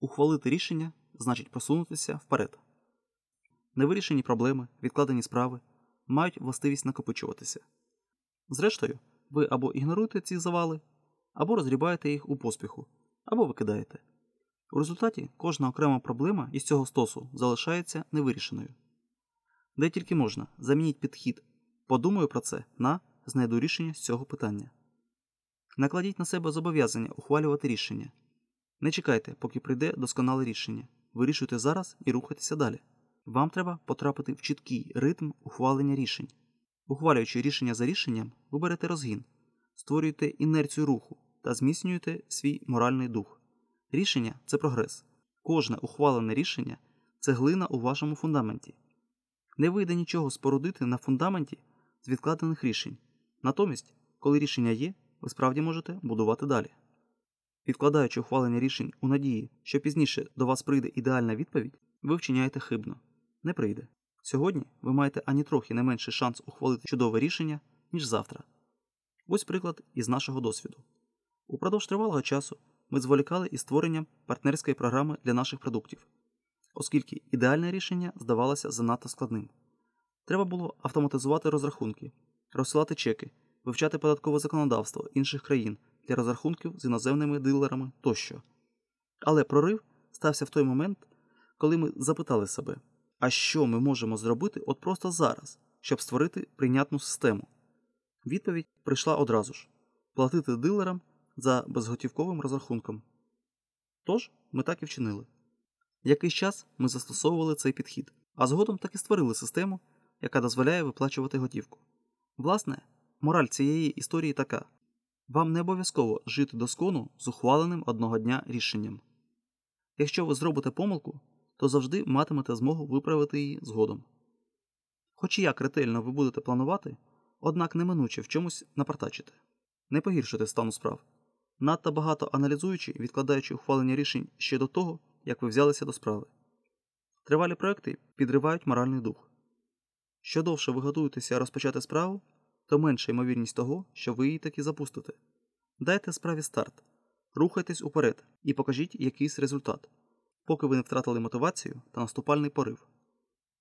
Ухвалити рішення значить просунутися вперед. Невирішені проблеми, відкладені справи мають властивість накопичуватися. Зрештою, ви або ігноруєте ці завали, або розгрібаєте їх у поспіху, або викидаєте. У результаті кожна окрема проблема із цього стосу залишається невирішеною. Де тільки можна, замініть підхід. Подумаю про це на знайду рішення з цього питання. Накладіть на себе зобов'язання ухвалювати рішення. Не чекайте, поки прийде досконале рішення. Вирішуйте зараз і рухайтеся далі. Вам треба потрапити в чіткий ритм ухвалення рішень. Ухвалюючи рішення за рішенням, ви берете розгін, створюєте інерцію руху та зміцнюєте свій моральний дух. Рішення це прогрес. Кожне ухвалене рішення це глина у вашому фундаменті. Не вийде нічого спорудити на фундаменті з відкладених рішень. Натомість, коли рішення є, ви справді можете будувати далі. Відкладаючи ухвалення рішень у надії, що пізніше до вас прийде ідеальна відповідь, ви вчиняєте хибно. Не прийде. Сьогодні ви маєте ані трохи не менший шанс ухвалити чудове рішення, ніж завтра. Ось приклад із нашого досвіду. Упродовж тривалого часу ми зволікали із створенням партнерської програми для наших продуктів, оскільки ідеальне рішення здавалося занадто складним. Треба було автоматизувати розрахунки, розсилати чеки, вивчати податкове законодавство інших країн для розрахунків з іноземними дилерами тощо. Але прорив стався в той момент, коли ми запитали себе, а що ми можемо зробити от просто зараз, щоб створити прийнятну систему. Відповідь прийшла одразу ж платити дилерам за безготівковим розрахунком. Тож ми так і вчинили. Якийсь час ми застосовували цей підхід, а згодом так і створили систему, яка дозволяє виплачувати готівку. Власне, мораль цієї історії така: вам не обов'язково жити до скону з ухваленим одного дня рішенням. Якщо ви зробите помилку, то завжди матимете змогу виправити її згодом. Хоч і як ретельно ви будете планувати, однак неминуче в чомусь напартачите. Не погіршуйте стану справ, надто багато аналізуючи відкладаючи ухвалення рішень ще до того, як ви взялися до справи. Тривалі проекти підривають моральний дух. Що довше ви готуєтеся розпочати справу, то менша ймовірність того, що ви її таки запустите. Дайте справі старт, рухайтесь уперед і покажіть якийсь результат, поки ви не втратили мотивацію та наступальний порив.